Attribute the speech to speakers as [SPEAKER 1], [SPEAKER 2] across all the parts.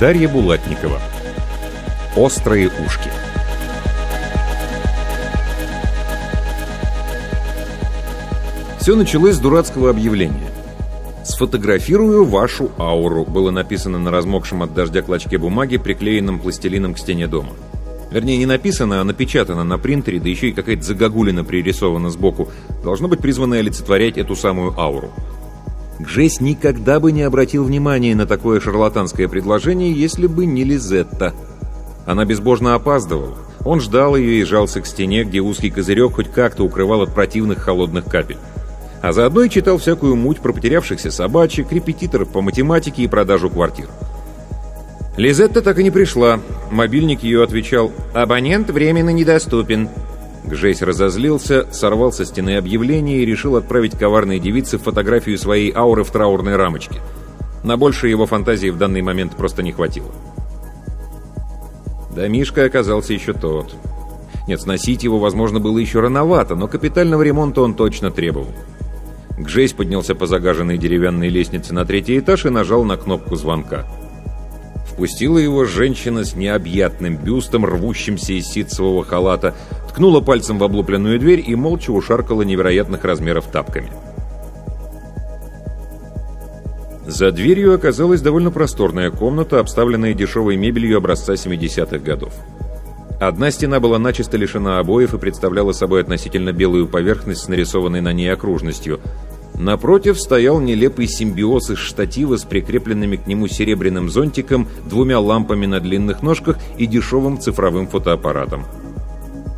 [SPEAKER 1] Дарья Булатникова. Острые ушки. Все началось с дурацкого объявления. «Сфотографирую вашу ауру» было написано на размокшем от дождя клочке бумаги, приклеенном пластилином к стене дома. Вернее, не написано, а напечатано на принтере, да еще и какая-то загогулина пририсована сбоку. Должно быть призвано олицетворять эту самую ауру. Гжесь никогда бы не обратил внимания на такое шарлатанское предложение, если бы не Лизетта. Она безбожно опаздывала. Он ждал ее и жался к стене, где узкий козырек хоть как-то укрывал от противных холодных капель. А заодно и читал всякую муть про потерявшихся собачек, репетиторов по математике и продажу квартир. Лизетта так и не пришла. Мобильник ее отвечал «Абонент временно недоступен». Гжесь разозлился, сорвал со стены объявление и решил отправить коварной девице фотографию своей ауры в траурной рамочке. На больше его фантазии в данный момент просто не хватило. Домишка оказался еще тот. Нет, сносить его, возможно, было еще рановато, но капитального ремонта он точно требовал. Гжесь поднялся по загаженной деревянной лестнице на третий этаж и нажал на кнопку звонка. Впустила его женщина с необъятным бюстом, рвущимся из ситцевого халата, ткнула пальцем в облупленную дверь и молча ушаркала невероятных размеров тапками. За дверью оказалась довольно просторная комната, обставленная дешевой мебелью образца 70-х годов. Одна стена была начисто лишена обоев и представляла собой относительно белую поверхность с нарисованной на ней окружностью. Напротив стоял нелепый симбиоз из штатива с прикрепленными к нему серебряным зонтиком, двумя лампами на длинных ножках и дешевым цифровым фотоаппаратом.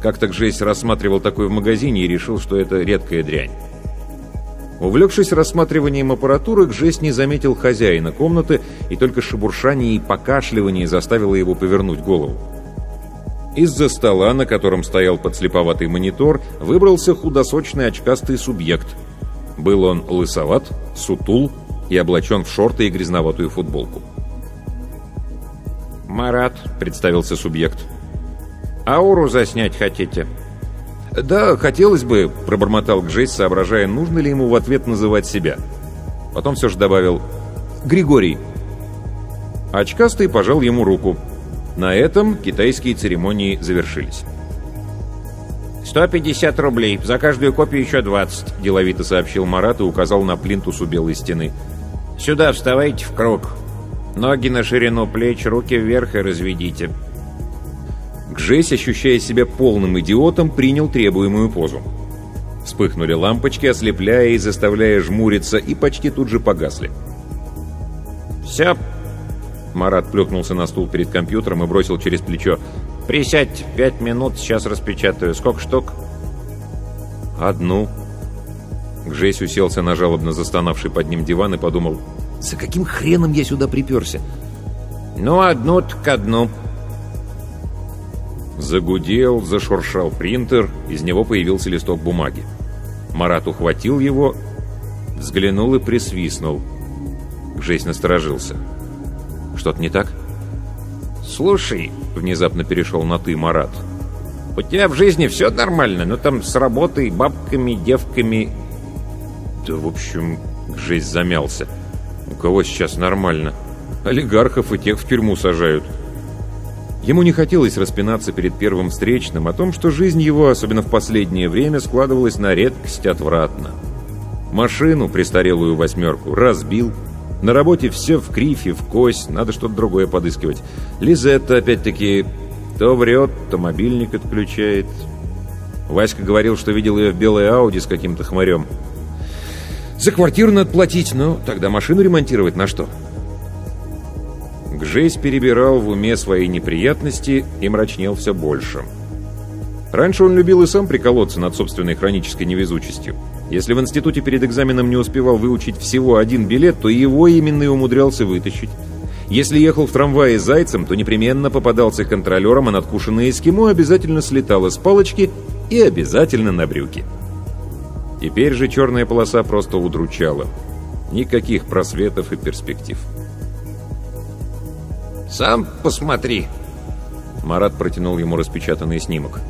[SPEAKER 1] Как-то Гжесь рассматривал такой в магазине и решил, что это редкая дрянь. Увлекшись рассматриванием аппаратуры, Гжесь не заметил хозяина комнаты, и только шебуршание и покашливание заставило его повернуть голову. Из-за стола, на котором стоял подслеповатый монитор, выбрался худосочный очкастый субъект. Был он лысоват, сутул и облачен в шорты и грязноватую футболку.
[SPEAKER 2] «Марат», — представился субъект, — Ауру заснять хотите?»
[SPEAKER 1] «Да, хотелось бы», — пробормотал Гжесь, соображая, нужно ли ему в ответ называть себя. Потом все же добавил «Григорий». Очкастый пожал ему руку. На этом китайские церемонии завершились.
[SPEAKER 2] «150 рублей, за каждую копию еще 20», — деловито сообщил Марат и указал на плинтус у белой стены. «Сюда вставайте в круг. Ноги на ширину плеч, руки вверх и разведите».
[SPEAKER 1] Гжесь, ощущая себя полным идиотом, принял требуемую позу. Вспыхнули лампочки, ослепляя и заставляя жмуриться, и почти тут же погасли.
[SPEAKER 2] «Все!»
[SPEAKER 1] Марат плюхнулся на стул перед компьютером и бросил через плечо.
[SPEAKER 2] «Присядь, пять минут, сейчас распечатаю. Сколько штук?»
[SPEAKER 1] «Одну». Гжесь уселся на жалобно застонавший под ним диван и подумал, «За каким хреном я сюда приперся?»
[SPEAKER 2] «Ну, одну так одну»,
[SPEAKER 1] Загудел, зашуршал принтер, из него появился листок бумаги. Марат ухватил его, взглянул и присвистнул. Жесть насторожился. «Что-то не так?»
[SPEAKER 2] «Слушай», — внезапно перешел на «ты», Марат, «у тебя в жизни все нормально, но там с работой, бабками, девками...»
[SPEAKER 1] «Да, в общем, жесть замялся. У кого сейчас нормально? Олигархов и тех в тюрьму сажают». Ему не хотелось распинаться перед первым встречным о том, что жизнь его, особенно в последнее время, складывалась на редкость отвратно. Машину, престарелую восьмерку, разбил. На работе все в крифе, в кость, надо что-то другое подыскивать. Лизетта, опять-таки, то врет, то мобильник отключает. Васька говорил, что видел ее в белой Ауди с каким-то хмарем. За квартиру надо платить, но тогда машину ремонтировать на что? Гжесь перебирал в уме свои неприятности и мрачнел все больше. Раньше он любил и сам приколоться над собственной хронической невезучестью. Если в институте перед экзаменом не успевал выучить всего один билет, то его именно и умудрялся вытащить. Если ехал в трамвае зайцем, то непременно попадался контролером, а надкушенное эскимо обязательно слетало с палочки и обязательно на брюки. Теперь же черная полоса просто удручала. Никаких просветов и перспектив.
[SPEAKER 2] «Сам посмотри!»
[SPEAKER 1] Марат протянул ему распечатанный снимок.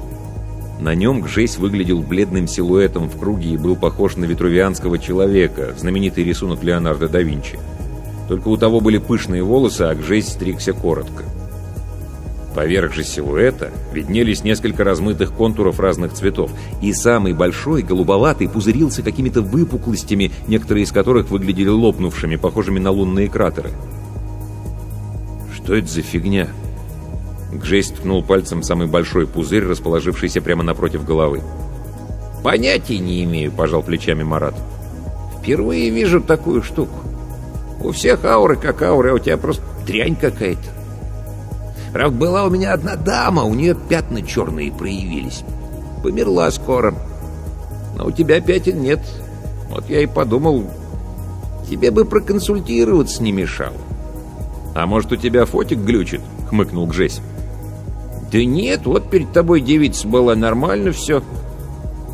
[SPEAKER 1] На нем Гжесь выглядел бледным силуэтом в круге и был похож на витрувианского человека, знаменитый рисунок Леонардо да Винчи. Только у того были пышные волосы, а Гжесь стригся коротко. Поверх же силуэта виднелись несколько размытых контуров разных цветов, и самый большой, голубоватый, пузырился какими-то выпуклостями, некоторые из которых выглядели лопнувшими, похожими на лунные кратеры. «Что это за фигня?» Гжесь ткнул пальцем самый большой пузырь, расположившийся прямо напротив головы.
[SPEAKER 2] «Понятия не имею», — пожал плечами Марат. «Впервые вижу такую штуку. У всех ауры как ауры, а у тебя просто дрянь какая-то. Правда, была у меня одна дама, у нее пятна черные проявились. Померла скоро. Но у тебя пятен нет. Вот я и подумал, тебе бы проконсультироваться не мешало.
[SPEAKER 1] «А может, у тебя фотик глючит?» — хмыкнул Гжесь.
[SPEAKER 2] «Да нет, вот перед тобой девица была, нормально все».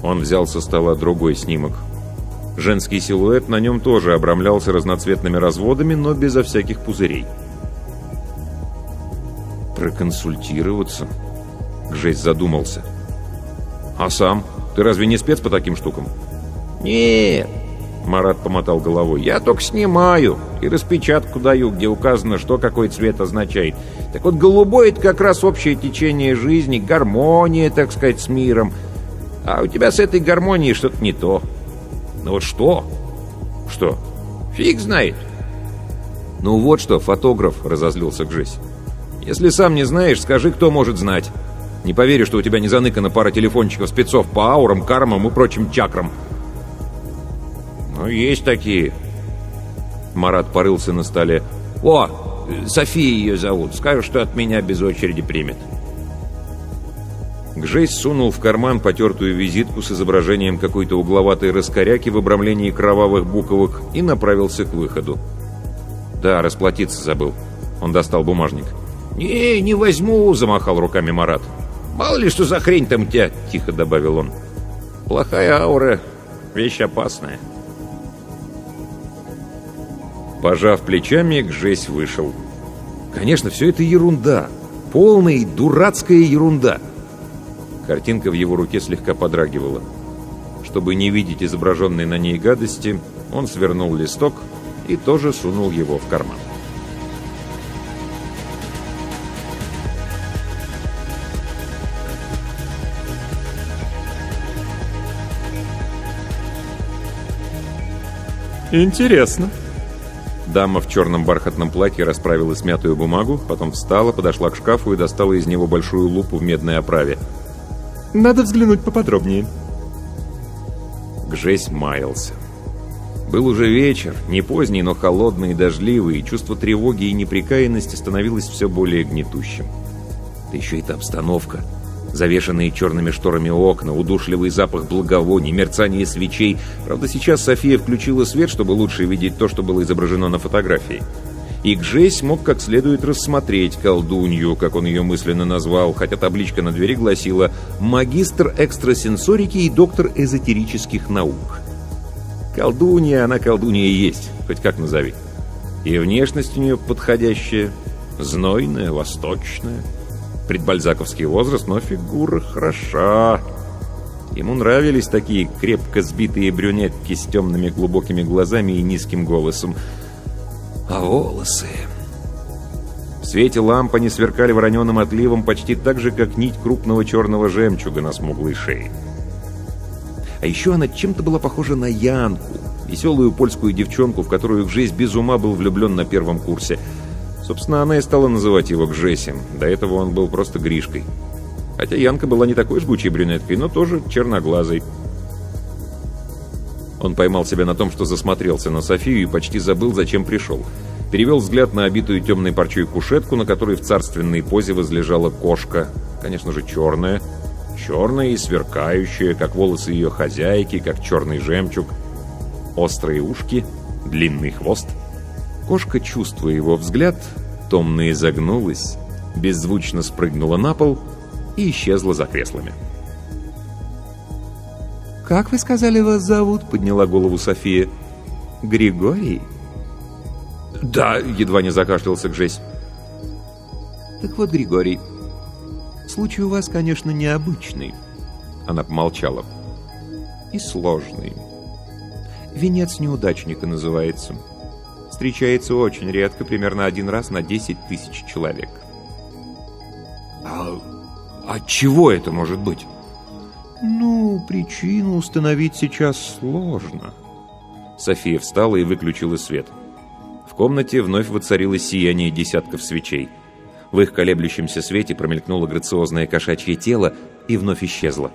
[SPEAKER 1] Он взял со стола другой снимок. Женский силуэт на нем тоже обрамлялся разноцветными разводами, но безо всяких пузырей. «Проконсультироваться?» Гжесь задумался. «А сам? Ты разве не спец по таким штукам?»
[SPEAKER 2] «Нет», — Марат помотал головой, — «я только снимаю и распечатку даю, где указано, что какой цвет означает. Так вот, голубой — это как раз общее течение жизни, гармония, так сказать, с миром. А у тебя с этой гармонией что-то не то».
[SPEAKER 1] «Ну вот что?»
[SPEAKER 2] «Что?» «Фиг знает».
[SPEAKER 1] «Ну вот что, фотограф», — разозлился Гжесь. «Если сам не знаешь, скажи, кто может знать. Не поверю, что у тебя не заныкана пара телефончиков спецов по аурам, кармам и прочим чакрам».
[SPEAKER 2] «Ну, есть такие».
[SPEAKER 1] Марат порылся на столе.
[SPEAKER 2] «О, София ее зовут. Скажешь, что от меня без очереди примет».
[SPEAKER 1] Гжесь сунул в карман потертую визитку с изображением какой-то угловатой раскоряки в обрамлении кровавых буковок и направился к выходу. «Да, расплатиться забыл». Он достал бумажник.
[SPEAKER 2] «Не, не возьму», — замахал руками Марат. «Мало ли, что за хрень там у тебя», — тихо добавил он. «Плохая аура, вещь опасная».
[SPEAKER 1] Пожав плечами, Гжесь вышел. «Конечно, все это ерунда. Полная дурацкая ерунда». Картинка в его руке слегка подрагивала. Чтобы не видеть изображенной на ней гадости, он свернул листок и тоже сунул его в карман.
[SPEAKER 3] «Интересно».
[SPEAKER 1] Дама в черном бархатном платье расправила смятую бумагу, потом встала, подошла к шкафу и достала из него большую лупу в медной оправе.
[SPEAKER 3] Надо взглянуть поподробнее.
[SPEAKER 1] Гжесь маялся. Был уже вечер, не поздний, но холодный и дождливый, и чувство тревоги и неприкаянности становилось все более гнетущим. Да еще эта обстановка. Завешенные черными шторами окна, удушливый запах благовоний, мерцание свечей. Правда, сейчас София включила свет, чтобы лучше видеть то, что было изображено на фотографии и Гжесь мог как следует рассмотреть колдунью, как он ее мысленно назвал, хотя табличка на двери гласила «Магистр экстрасенсорики и доктор эзотерических наук». Колдунья, она колдунья есть, хоть как назови. И внешность у нее подходящая, знойная, восточная. Предбальзаковский возраст, но фигура хороша. Ему нравились такие крепко сбитые брюнетки с темными глубокими глазами и низким голосом. А волосы... В свете ламп они сверкали вороненым отливом почти так же, как нить крупного черного жемчуга на смуглой шее. А еще она чем-то была похожа на Янку, веселую польскую девчонку, в которую Гжесь без ума был влюблен на первом курсе. Собственно, она и стала называть его Гжесем. До этого он был просто Гришкой. Хотя Янка была не такой жгучей брюнеткой, но тоже черноглазой. Он поймал себя на том, что засмотрелся на Софию и почти забыл, зачем пришел. перевел взгляд на обитую темной парчой кушетку, на которой в царственной позе возлежала кошка, конечно же, черная, черная и сверкающая, как волосы ее хозяйки, как черный жемчуг, острые ушки, длинный хвост. Кошка, чувствуя его взгляд, томно изогнулась, беззвучно спрыгнула на пол и исчезла за креслами.
[SPEAKER 2] «Как вы сказали, вас зовут?» — подняла голову София. «Григорий?»
[SPEAKER 1] «Да», — едва не закашлялся Гжесь.
[SPEAKER 2] «Так вот, Григорий, случай у вас, конечно, необычный».
[SPEAKER 1] Она помолчала.
[SPEAKER 2] «И сложный. Венец неудачника называется. Встречается очень редко, примерно один раз на 10 тысяч человек».
[SPEAKER 1] «А от чего это может быть?»
[SPEAKER 2] «Ну, причину установить сейчас сложно».
[SPEAKER 1] София встала и выключила свет. В комнате вновь воцарилось сияние десятков свечей. В их колеблющемся свете промелькнуло грациозное кошачье тело и вновь исчезло.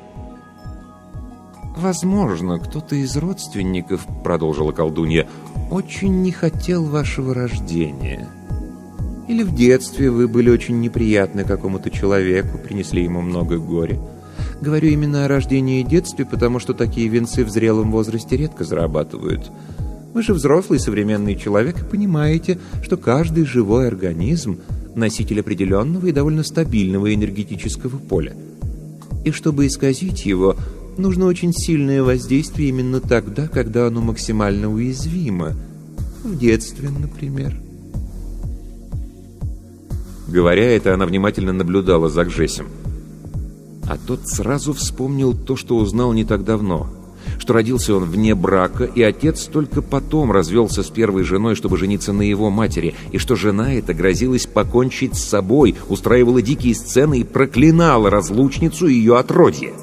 [SPEAKER 2] «Возможно, кто-то из родственников, — продолжила колдунья, — очень не хотел вашего рождения. Или в детстве вы были очень неприятны какому-то человеку, принесли ему много горя. Говорю именно о рождении и детстве, потому что такие венцы в зрелом возрасте редко зарабатывают. Вы же взрослый современный человек и понимаете, что каждый живой организм – носитель определенного и довольно стабильного энергетического поля. И чтобы исказить его, нужно очень сильное воздействие именно тогда, когда оно максимально уязвимо. В детстве, например.
[SPEAKER 1] Говоря это, она внимательно наблюдала за Гжесем. А тот сразу вспомнил то, что узнал не так давно. Что родился он вне брака, и отец только потом развелся с первой женой, чтобы жениться на его матери, и что жена эта грозилась покончить с собой, устраивала дикие сцены и проклинала разлучницу и ее отродье.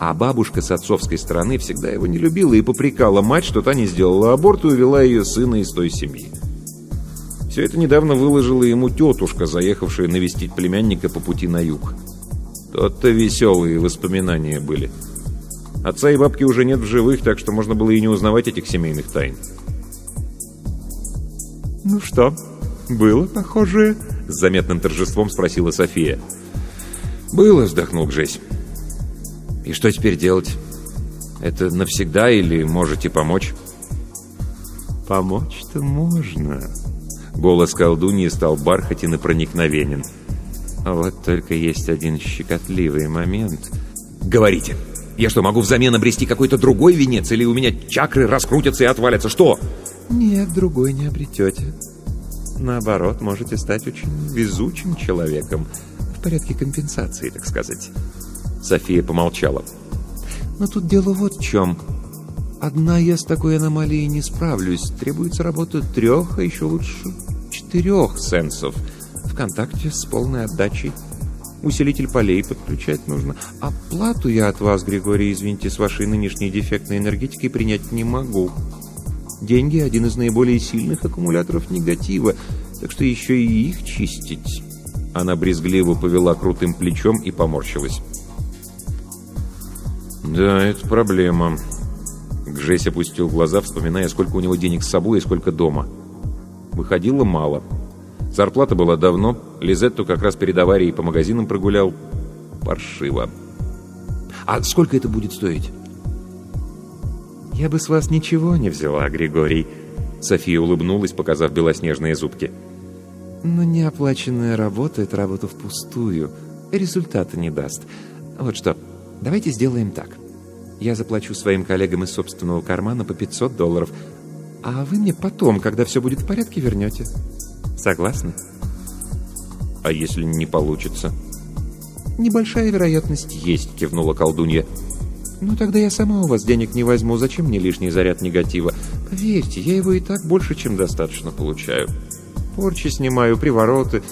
[SPEAKER 1] А бабушка с отцовской стороны всегда его не любила и попрекала мать, что та не сделала аборт и увела ее сына из той семьи. Все это недавно выложила ему тетушка, заехавшая навестить племянника по пути на юг. Тот-то веселые воспоминания были. Отца и бабки уже нет в живых, так что можно было и не узнавать этих семейных тайн.
[SPEAKER 3] «Ну что, было похоже?»
[SPEAKER 1] С заметным торжеством спросила София. «Было», — вздохнул Гжесь. «И что теперь делать? Это навсегда или можете помочь?»
[SPEAKER 2] «Помочь-то можно».
[SPEAKER 1] Голос колдуньи стал бархатен и проникновенен.
[SPEAKER 2] Вот только есть один щекотливый момент.
[SPEAKER 1] «Говорите! Я что, могу взамен обрести какой-то другой венец? Или у меня чакры раскрутятся и отвалятся? Что?»
[SPEAKER 2] «Нет, другой не обретете. Наоборот, можете стать очень везучим человеком. В порядке компенсации, так сказать».
[SPEAKER 1] София помолчала.
[SPEAKER 2] «Но тут дело вот в чем. Одна я с такой аномалией не справлюсь. Требуется работа трех, а еще лучше четырех сенсов» в контакте с полной отдачей. Усилитель полей подключать нужно. А плату я от вас, Григорий, извините, с вашей нынешней дефектной энергетикой принять не могу. Деньги — один из наиболее сильных аккумуляторов негатива, так что еще и их чистить.
[SPEAKER 1] Она брезгливо повела крутым плечом и поморщилась. «Да, это проблема». Гжесь опустил глаза, вспоминая, сколько у него денег с собой и сколько дома. Выходило мало. Зарплата была давно, Лизетту как раз перед аварией по магазинам прогулял. Паршиво. «А сколько это будет стоить?»
[SPEAKER 2] «Я бы с вас ничего не взяла, Григорий», —
[SPEAKER 1] София улыбнулась, показав белоснежные зубки.
[SPEAKER 2] «Но неоплаченная работа — это работа впустую. Результата не даст. Вот что, давайте сделаем так. Я заплачу своим коллегам из собственного кармана по 500 долларов, а вы мне потом, когда все будет в порядке, вернете». Согласны?
[SPEAKER 1] А если не получится?
[SPEAKER 2] Небольшая вероятность есть, кивнула колдунья. Ну тогда я сама у вас денег не возьму. Зачем мне лишний заряд негатива? Поверьте, я его и так больше, чем достаточно получаю. Порчи снимаю, привороты.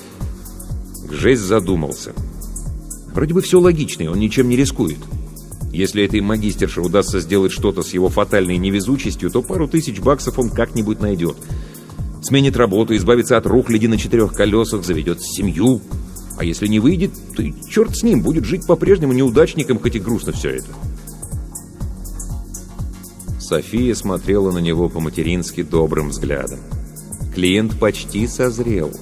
[SPEAKER 1] Гжесть задумался. Вроде бы все логично, и он ничем не рискует. Если этой магистерше удастся сделать что-то с его фатальной невезучестью, то пару тысяч баксов он как-нибудь найдет. Сменит работу, избавится от рухляди на четырех колесах, заведет семью. А если не выйдет, то и черт с ним, будет жить по-прежнему неудачником, хоть и грустно все это. София смотрела на него по-матерински добрым взглядом. Клиент почти созрел.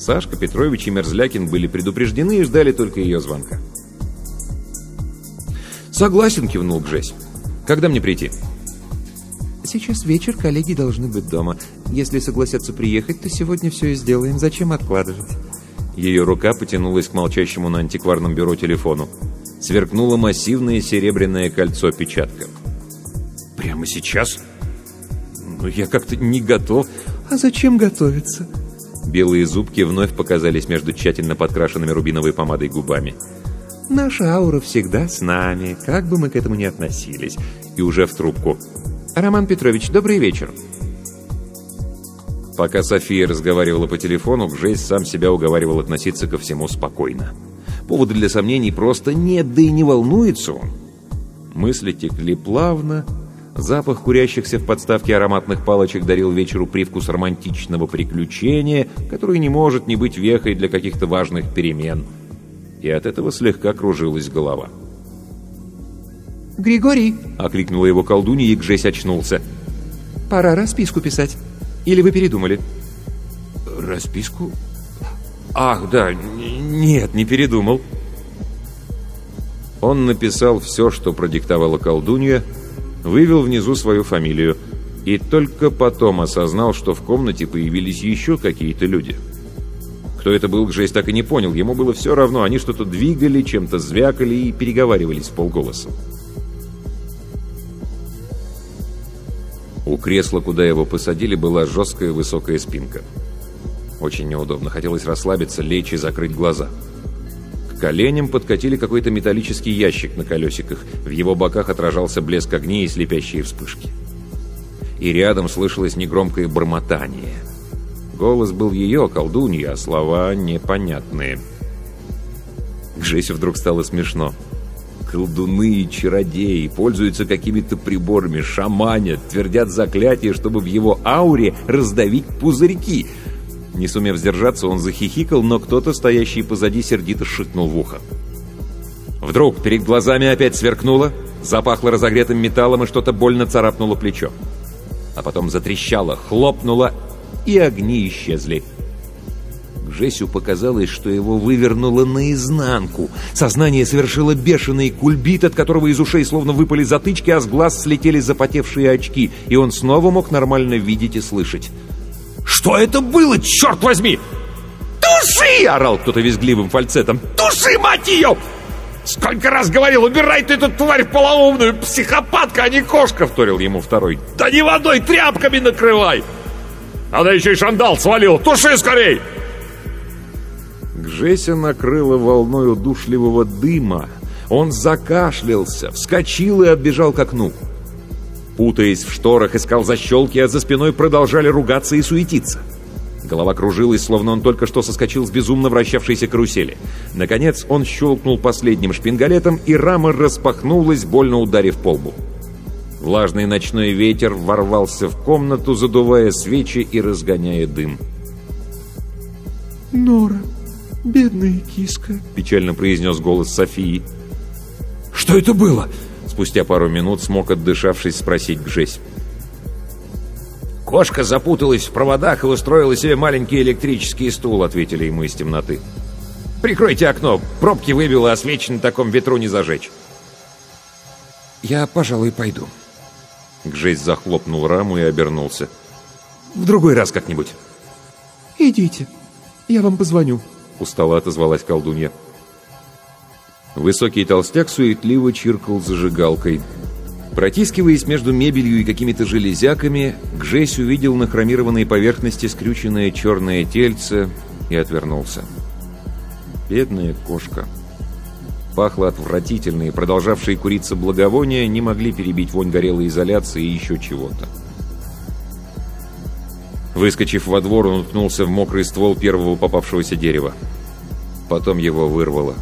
[SPEAKER 1] Сашка Петрович и Мерзлякин были предупреждены и ждали только ее звонка. «Согласен», — кивнул Гжесь. «Когда мне прийти?»
[SPEAKER 4] «Сейчас вечер, коллеги должны быть дома. Если согласятся приехать, то сегодня все и сделаем. Зачем откладывать?»
[SPEAKER 1] Ее рука потянулась к молчащему на антикварном бюро телефону. Сверкнуло массивное серебряное кольцо-печатка. «Прямо сейчас? Ну, я как-то не готов».
[SPEAKER 4] «А зачем готовиться?»
[SPEAKER 1] Белые зубки вновь показались между тщательно подкрашенными рубиновой помадой губами.
[SPEAKER 4] «Наша аура всегда с нами, как бы мы к этому ни относились».
[SPEAKER 1] И уже в трубку.
[SPEAKER 4] «Роман Петрович, добрый вечер».
[SPEAKER 1] Пока София разговаривала по телефону, Гжесь сам себя уговаривал относиться ко всему спокойно. Повода для сомнений просто нет, да и не волнуется он. Мысли текли плавно, запах курящихся в подставке ароматных палочек дарил вечеру привкус романтичного приключения, который не может не быть вехой для каких-то важных перемен. И от этого слегка кружилась голова.
[SPEAKER 4] «Григорий!»
[SPEAKER 1] — окликнула его колдунья, и Гжесь очнулся.
[SPEAKER 4] «Пора расписку писать». Или вы передумали?»
[SPEAKER 1] «Расписку? Ах, да, нет, не передумал». Он написал все, что продиктовала колдунья, вывел внизу свою фамилию и только потом осознал, что в комнате появились еще какие-то люди. Кто это был, Гжесь так и не понял. Ему было все равно. Они что-то двигали, чем-то звякали и переговаривались в полголоса. У кресла, куда его посадили, была жесткая высокая спинка. Очень неудобно. Хотелось расслабиться, лечь и закрыть глаза. К коленям подкатили какой-то металлический ящик на колесиках. В его боках отражался блеск огней и слепящие вспышки. И рядом слышалось негромкое бормотание. Голос был ее, колдуньи, а слова непонятные. К вдруг стало. «Смешно» колдуны и чародеи, пользуются какими-то приборами, шаманят, твердят заклятия, чтобы в его ауре раздавить пузырьки. Не сумев сдержаться, он захихикал, но кто-то, стоящий позади, сердито шикнул в ухо. Вдруг перед глазами опять сверкнуло, запахло разогретым металлом и что-то больно царапнуло плечо. А потом затрещало, хлопнуло, и огни исчезли. Жесю показалось, что его вывернуло наизнанку. Сознание совершило бешеный кульбит, от которого из ушей словно выпали затычки, а с глаз слетели запотевшие очки, и он снова мог нормально видеть и слышать. «Что это было, черт возьми?» «Туши!» — орал кто-то визгливым фальцетом. «Туши, мать ее!» «Сколько раз говорил, убирай ты эту тварь полоумную, психопатка, а не кошка!» — вторил ему второй. «Да не водой, тряпками накрывай!» «Она еще и шандал свалил! Туши скорей!» Гжеся накрыла волной удушливого дыма. Он закашлялся, вскочил и отбежал к окну. Путаясь в шторах, искал защелки, а за спиной продолжали ругаться и суетиться. Голова кружилась, словно он только что соскочил с безумно вращавшейся карусели. Наконец он щелкнул последним шпингалетом, и рама распахнулась, больно ударив по лбу. Влажный ночной ветер ворвался в комнату, задувая свечи и разгоняя дым.
[SPEAKER 4] «Нора!» «Бедная киска», —
[SPEAKER 1] печально произнес голос Софии. «Что это было?» Спустя пару минут смог, отдышавшись, спросить Гжесь. «Кошка запуталась в проводах и устроила себе маленький электрический стул», — ответили ему из темноты. «Прикройте окно, пробки выбило, а свечи на таком ветру не зажечь». «Я, пожалуй, пойду». Гжесь захлопнул раму и обернулся. «В другой раз как-нибудь».
[SPEAKER 4] «Идите, я вам позвоню»,
[SPEAKER 1] устало отозвалась колдунья. Высокий толстяк суетливо чиркал зажигалкой. Протискиваясь между мебелью и какими-то железяками, Гжесь увидел на хромированной поверхности скрюченное черное тельце и отвернулся. Бедная кошка. Пахло отвратительно, и продолжавшие куриться благовония не могли перебить вонь горелой изоляции и еще чего-то. Выскочив во двор, он уткнулся в мокрый ствол первого попавшегося дерева. Потом его вырвало.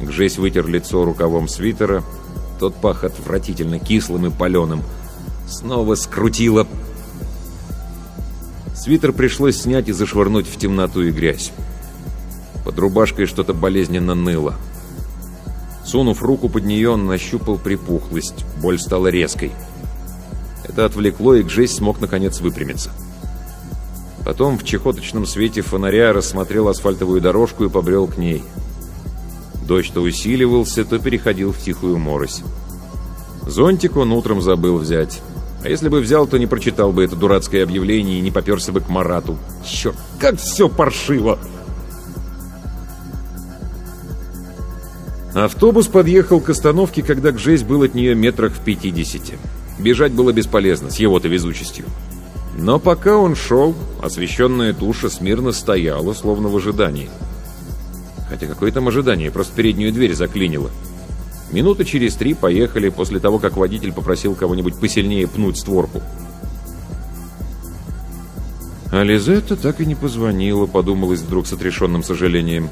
[SPEAKER 1] Гжесь вытер лицо рукавом свитера. Тот пах отвратительно кислым и паленым. Снова скрутило. Свитер пришлось снять и зашвырнуть в темноту и грязь. Под рубашкой что-то болезненно ныло. Сунув руку под нее, он нащупал припухлость. Боль стала резкой. Это отвлекло, и Гжесь смог наконец выпрямиться. Потом в чехоточном свете фонаря рассмотрел асфальтовую дорожку и побрел к ней. Дождь то усиливался, то переходил в тихую морось. Зонтик он утром забыл взять. А если бы взял, то не прочитал бы это дурацкое объявление и не поперся бы к Марату. Черт, как все паршиво! Автобус подъехал к остановке, когда Гжесь был от нее метрах в пятидесяти. Бежать было бесполезно, с его-то везучестью. Но пока он шел, освещенная туша смирно стояла, словно в ожидании. Хотя какое там ожидание, просто переднюю дверь заклинило. Минуты через три поехали после того, как водитель попросил кого-нибудь посильнее пнуть створку. А Лизетта так и не позвонила, подумалось вдруг с отрешенным сожалением.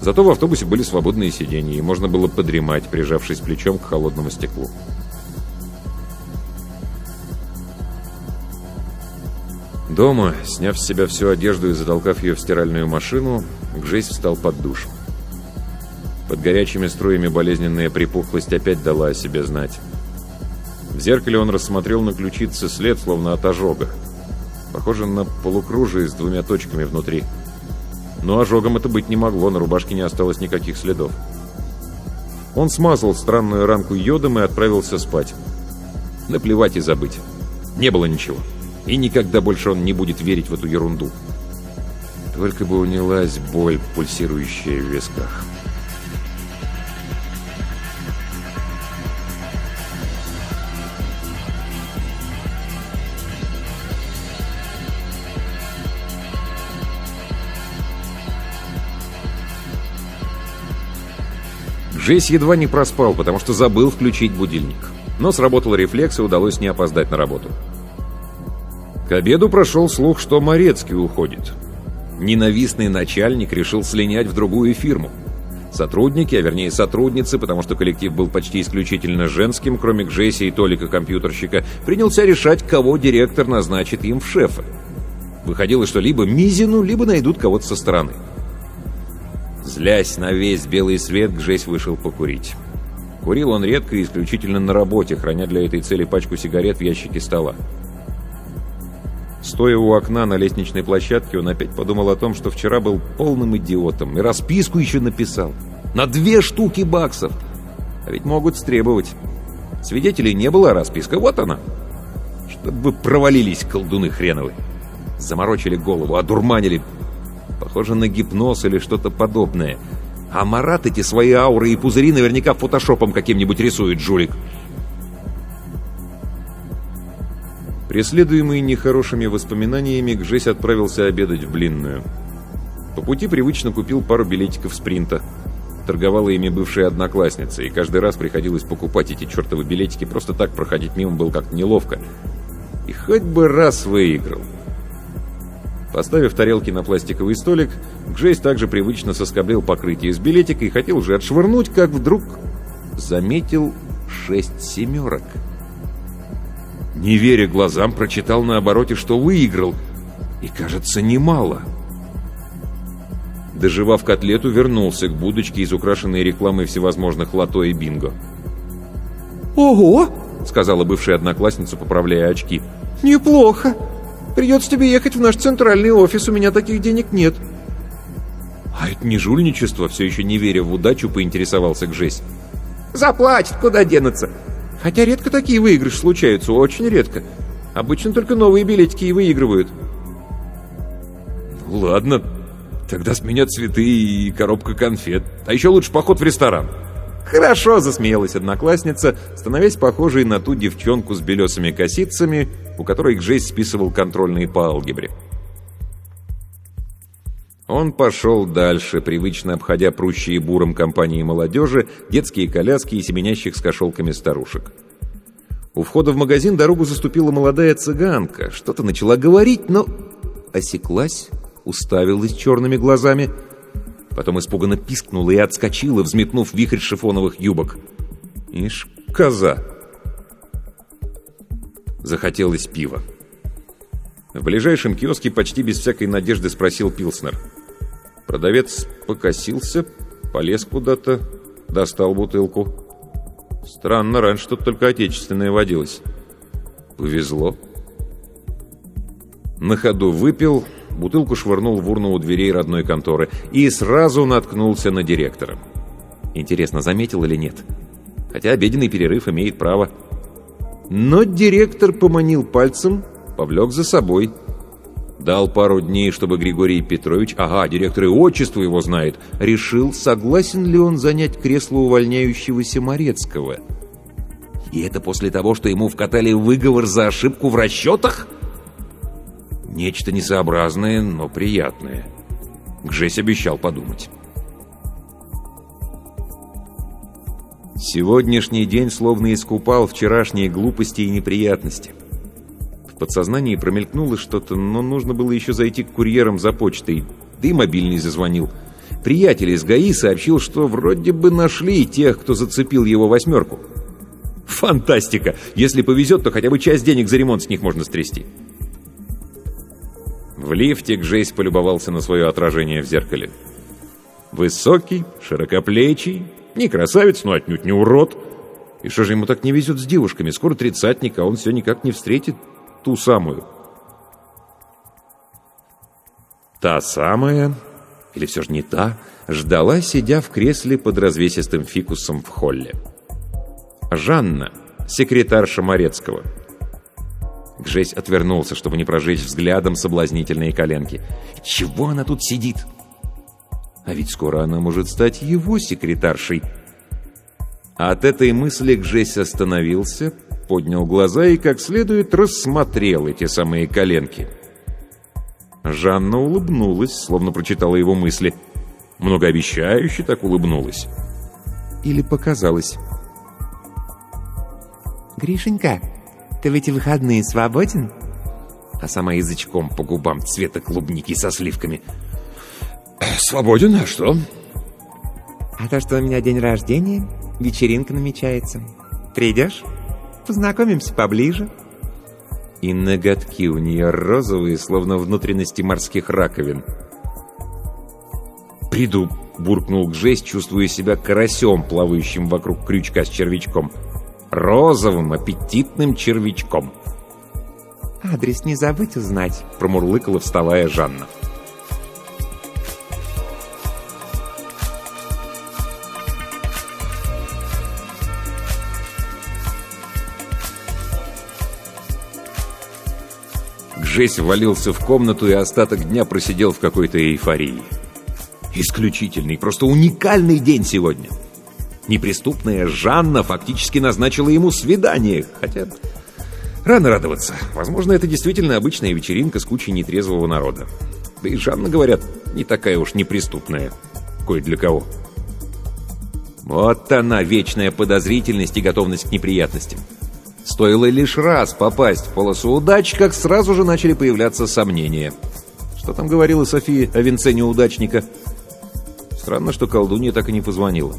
[SPEAKER 1] Зато в автобусе были свободные сиденья, и можно было подремать, прижавшись плечом к холодному стеклу. Дома, сняв с себя всю одежду и затолкав ее в стиральную машину, Гжесь встал под душ. Под горячими струями болезненная припухлость опять дала о себе знать. В зеркале он рассмотрел на ключице след, словно от ожога. Похоже на полукружие с двумя точками внутри. Но ожогом это быть не могло, на рубашке не осталось никаких следов. Он смазал странную ранку йодом и отправился спать. Наплевать и забыть. Не было ничего. И никогда больше он не будет верить в эту ерунду. Только бы унялась боль, пульсирующая в висках. Жесь едва не проспал, потому что забыл включить будильник. Но сработал рефлекс и удалось не опоздать на работу. К обеду прошел слух, что Морецкий уходит. Ненавистный начальник решил слинять в другую фирму. Сотрудники, а вернее сотрудницы, потому что коллектив был почти исключительно женским, кроме Гжеси и Толика-компьютерщика, принялся решать, кого директор назначит им в шефы. Выходило, что либо Мизину, либо найдут кого-то со стороны. Злясь на весь белый свет, Гжесь вышел покурить. Курил он редко и исключительно на работе, храня для этой цели пачку сигарет в ящике стола. Стоя у окна на лестничной площадке, он опять подумал о том, что вчера был полным идиотом и расписку еще написал. На две штуки баксов. А ведь могут стребовать. Свидетелей не было, а расписка вот она. Чтобы провалились, колдуны хреновы. Заморочили голову, одурманили. Похоже на гипноз или что-то подобное. А Марат эти свои ауры и пузыри наверняка фотошопом каким-нибудь рисует, жулик. Преследуемый нехорошими воспоминаниями, Гжесь отправился обедать в Блинную. По пути привычно купил пару билетиков спринта. Торговала ими бывшая одноклассница, и каждый раз приходилось покупать эти чертовы билетики, просто так проходить мимо было как-то неловко. И хоть бы раз выиграл. Поставив тарелки на пластиковый столик, Гжесь также привычно соскоблил покрытие из билетика и хотел уже отшвырнуть, как вдруг заметил шесть семерок. Не веря глазам, прочитал на обороте, что выиграл. И, кажется, немало. Доживав котлету, вернулся к будочке из украшенной рекламой всевозможных лото и бинго.
[SPEAKER 4] «Ого!»
[SPEAKER 1] — сказала бывшая одноклассница, поправляя очки.
[SPEAKER 4] «Неплохо. Придется тебе ехать в наш центральный офис, у меня таких денег нет».
[SPEAKER 1] «А это не жульничество?» — все еще не веря в удачу, поинтересовался Гжесь.
[SPEAKER 4] «Заплатит, куда денутся. Хотя редко такие выигрыши случаются, очень редко. Обычно только новые билетики и выигрывают.
[SPEAKER 1] Ладно, тогда с меня цветы и коробка конфет. А еще лучше поход в ресторан.
[SPEAKER 4] Хорошо, засмеялась одноклассница, становясь похожей на ту девчонку с белесыми косицами, у которой Гжесь списывал контрольные по алгебре. Он пошел дальше, привычно обходя прущие буром компании молодежи, детские коляски и семенящих с кошелками старушек. У входа в магазин дорогу заступила молодая цыганка. Что-то начала говорить, но осеклась, уставилась черными глазами. Потом испуганно пискнула и отскочила, взметнув вихрь шифоновых юбок. Ишь, коза! Захотелось пива. В ближайшем киоске почти без всякой надежды спросил Пилснер. Продавец покосился, полез куда-то, достал бутылку. Странно, раньше тут только отечественное водилось. Повезло.
[SPEAKER 1] На ходу выпил, бутылку швырнул в урну у дверей родной конторы и сразу наткнулся на директора. Интересно, заметил или нет? Хотя обеденный перерыв имеет право. Но директор поманил пальцем, повлек за собой. Дал пару дней, чтобы Григорий Петрович, ага, директор и отчество его знает, решил, согласен ли он занять кресло увольняющегося Морецкого. И это после того, что ему вкатали выговор за ошибку в расчетах? Нечто несообразное, но приятное. Гжесь обещал подумать. Сегодняшний день словно искупал вчерашние глупости и неприятности. Подсознании промелькнуло что-то, но нужно было еще зайти к курьерам за почтой. Да и мобильный зазвонил. Приятель из ГАИ сообщил, что вроде бы нашли тех, кто зацепил его восьмерку. Фантастика! Если повезет, то хотя бы часть денег за ремонт с них можно стрясти. В лифте Гжейс полюбовался на свое отражение в зеркале. Высокий, широкоплечий, не красавец, но отнюдь не урод. И что же ему так не везет с девушками? Скоро тридцатник, а он все никак не встретит ту самую. Та самая, или все же не та, ждала, сидя в кресле под развесистым фикусом в холле. Жанна, секретарша Морецкого. Гжесь отвернулся, чтобы не прожечь взглядом соблазнительные коленки. «Чего она тут сидит?» «А ведь скоро она может стать его секретаршей». А от этой мысли Гжесь остановился, поднял глаза и как следует рассмотрел эти самые коленки. Жанна улыбнулась, словно прочитала его мысли. Многообещающе так улыбнулась. Или показалось.
[SPEAKER 5] «Гришенька, ты в эти выходные свободен?»
[SPEAKER 1] А сама язычком по губам цвета клубники со сливками. «Свободен, а что?»
[SPEAKER 5] «А то, что у меня день рождения, вечеринка намечается. Придешь? Познакомимся поближе».
[SPEAKER 1] И ноготки у нее розовые, словно внутренности морских раковин. «Приду», — буркнул Гжесь, чувствуя себя карасем, плавающим вокруг крючка с червячком. Розовым аппетитным червячком.
[SPEAKER 5] «Адрес не забыть узнать», —
[SPEAKER 1] промурлыкала, вставая Жанна. Гжесь ввалился в комнату и остаток дня просидел в какой-то эйфории. Исключительный, просто уникальный день сегодня. Неприступная Жанна фактически назначила ему свидание, хотя рано радоваться. Возможно, это действительно обычная вечеринка с кучей нетрезвого народа. Да и Жанна, говорят, не такая уж неприступная. Кое для кого. Вот она, вечная подозрительность и готовность к неприятностям. Стоило лишь раз попасть в полосу удач, как сразу же начали появляться сомнения. Что там говорила София о венце неудачника? Странно, что колдунья так и не позвонила.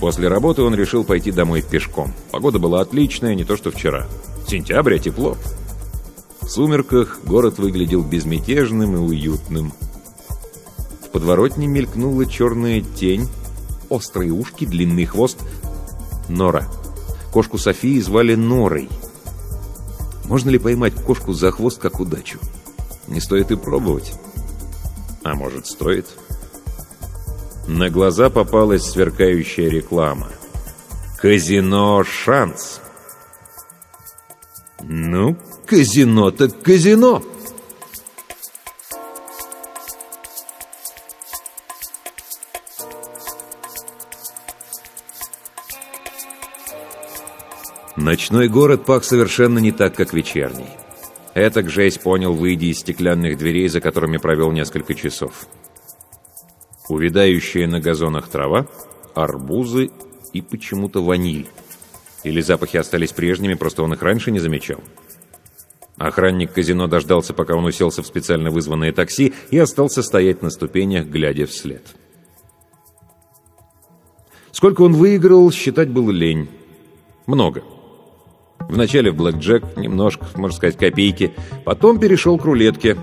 [SPEAKER 1] После работы он решил пойти домой пешком. Погода была отличная, не то что вчера. Сентябрь, а тепло. В сумерках город выглядел безмятежным и уютным. В подворотне мелькнула черная тень, острые ушки, длинный хвост. Нора. Кошку Софии звали Норой. Можно ли поймать кошку за хвост, как удачу? Не стоит и пробовать. А может, стоит? — на глаза попалась сверкающая реклама. «Казино «Шанс». «Ну, казино так казино!» Ночной город пах совершенно не так, как вечерний. Это Гжесь понял, выйдя из стеклянных дверей, за которыми провел несколько часов увядающая на газонах трава, арбузы и почему-то ваниль. Или запахи остались прежними, просто он их раньше не замечал. Охранник казино дождался, пока он уселся в специально вызванное такси и остался стоять на ступенях, глядя вслед. Сколько он выиграл, считать было лень. Много. Вначале в блэкджек, немножко, можно сказать, копейки. Потом перешел к рулетке.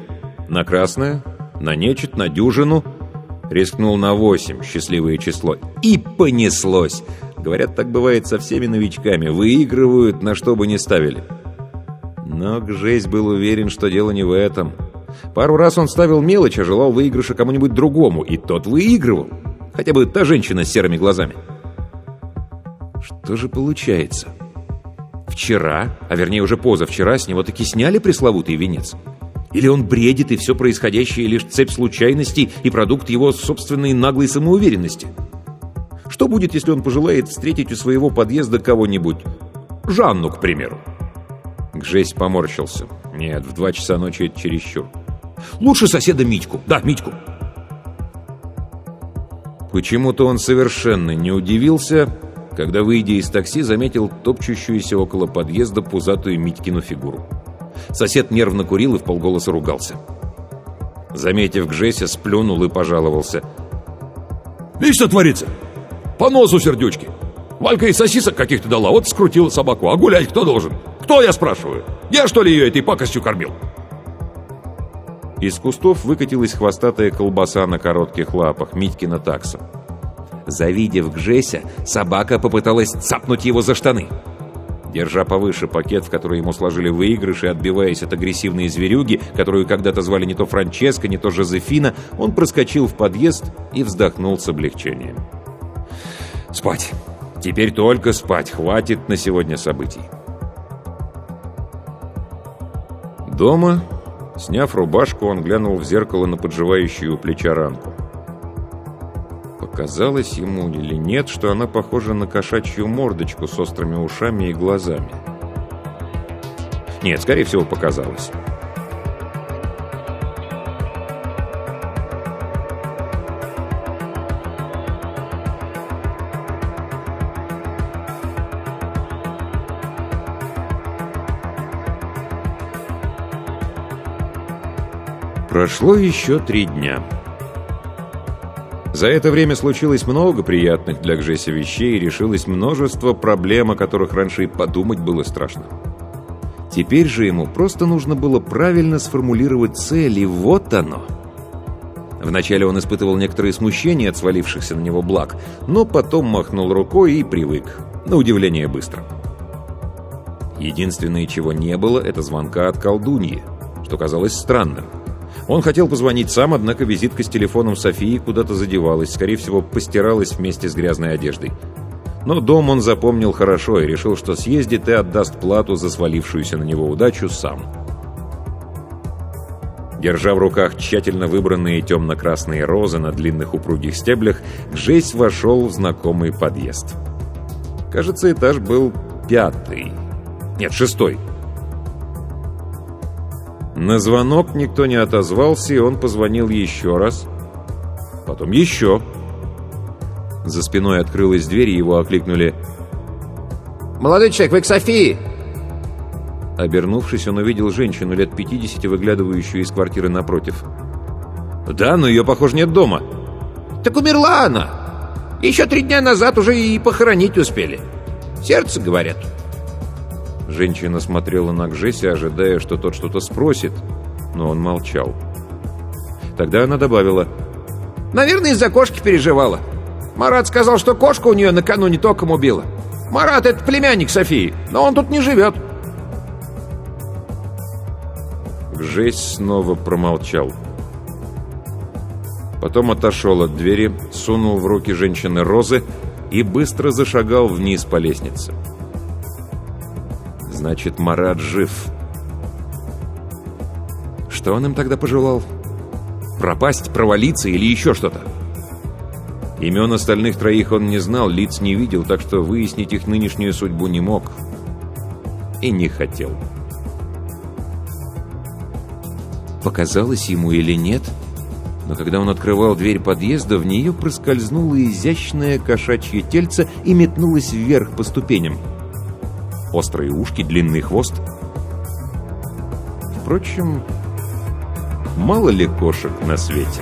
[SPEAKER 1] На красное, на нечет, на дюжину — Рискнул на 8, счастливое число. И понеслось. Говорят, так бывает со всеми новичками. Выигрывают, на что бы ни ставили. Но Гжесь был уверен, что дело не в этом. Пару раз он ставил мелочь, а желал выигрыша кому-нибудь другому, и тот выигрывал. Хотя бы та женщина с серыми глазами. Что же получается? Вчера, а вернее уже позавчера, с него таки сняли пресловутый венец. Или он бредит, и все происходящее лишь цепь случайностей и продукт его собственной наглой самоуверенности? Что будет, если он пожелает встретить у своего подъезда кого-нибудь? Жанну, к примеру. Гжесь поморщился. Нет, в два часа ночи это чересчур. Лучше соседа Митьку. Да, Митьку. Почему-то он совершенно не удивился, когда, выйдя из такси, заметил топчущуюся около подъезда пузатую Митькину фигуру. Сосед нервно курил и в полголоса ругался. Заметив Гжеся, сплюнул и пожаловался. «Видишь, что творится? По носу сердючки. Валька и сосисок каких-то дала, вот скрутила собаку. А гулять кто должен? Кто, я спрашиваю? Я, что ли, ее этой пакостью кормил?» Из кустов выкатилась хвостатая колбаса на коротких лапах, Митькина такса. Завидев Гжеся, собака попыталась цапнуть его за штаны. Держа повыше пакет, в который ему сложили выигрыш, и отбиваясь от агрессивной зверюги, которую когда-то звали не то Франческо, не то Жозефина, он проскочил в подъезд и вздохнул с облегчением. «Спать! Теперь только спать! Хватит на сегодня событий!» Дома Сняв рубашку, он глянул в зеркало на подживающую у плеча ранку. Показалось ему или нет, что она похожа на кошачью мордочку с острыми ушами и глазами. Нет, скорее всего, показалось. Прошло еще три дня. За это время случилось много приятных для Гжеся вещей и решилось множество проблем, о которых раньше и подумать было страшно. Теперь же ему просто нужно было правильно сформулировать цель, и вот оно. Вначале он испытывал некоторые смущения от свалившихся на него благ, но потом махнул рукой и привык, на удивление быстро. Единственное, чего не было, это звонка от колдуньи, что казалось странным. Он хотел позвонить сам, однако визитка с телефоном Софии куда-то задевалась, скорее всего, постиралась вместе с грязной одеждой. Но дом он запомнил хорошо и решил, что съездит и отдаст плату за свалившуюся на него удачу сам. Держа в руках тщательно выбранные темно-красные розы на длинных упругих стеблях, Гжесь вошел в знакомый подъезд. Кажется, этаж был пятый. Нет, шестой. На звонок никто не отозвался, и он позвонил еще раз. Потом еще. За спиной открылась дверь, и его окликнули.
[SPEAKER 2] «Молодой человек, вы к Софии!»
[SPEAKER 1] Обернувшись, он увидел женщину лет 50, выглядывающую из квартиры напротив. «Да, но ее, похоже, нет дома».
[SPEAKER 2] «Так умерла она! Еще три дня назад уже и похоронить успели. Сердце, говорят».
[SPEAKER 1] Женщина смотрела на Гжеся, ожидая, что тот что-то спросит, но он молчал. Тогда она добавила.
[SPEAKER 2] «Наверное, из-за кошки переживала. Марат сказал, что кошка у нее накануне током убила. Марат — это племянник Софии, но он тут не живет».
[SPEAKER 1] Гжесь снова промолчал. Потом отошел от двери, сунул в руки женщины розы и быстро зашагал вниз по лестнице. Значит, Марат жив. Что он им тогда пожелал? Пропасть, провалиться или еще что-то? Имен остальных троих он не знал, лиц не видел, так что выяснить их нынешнюю судьбу не мог. И не хотел. Показалось ему или нет, но когда он открывал дверь подъезда, в нее проскользнуло изящное кошачье тельце и метнулось вверх по ступеням острые ушки, длинный хвост. Впрочем, мало ли кошек на свете.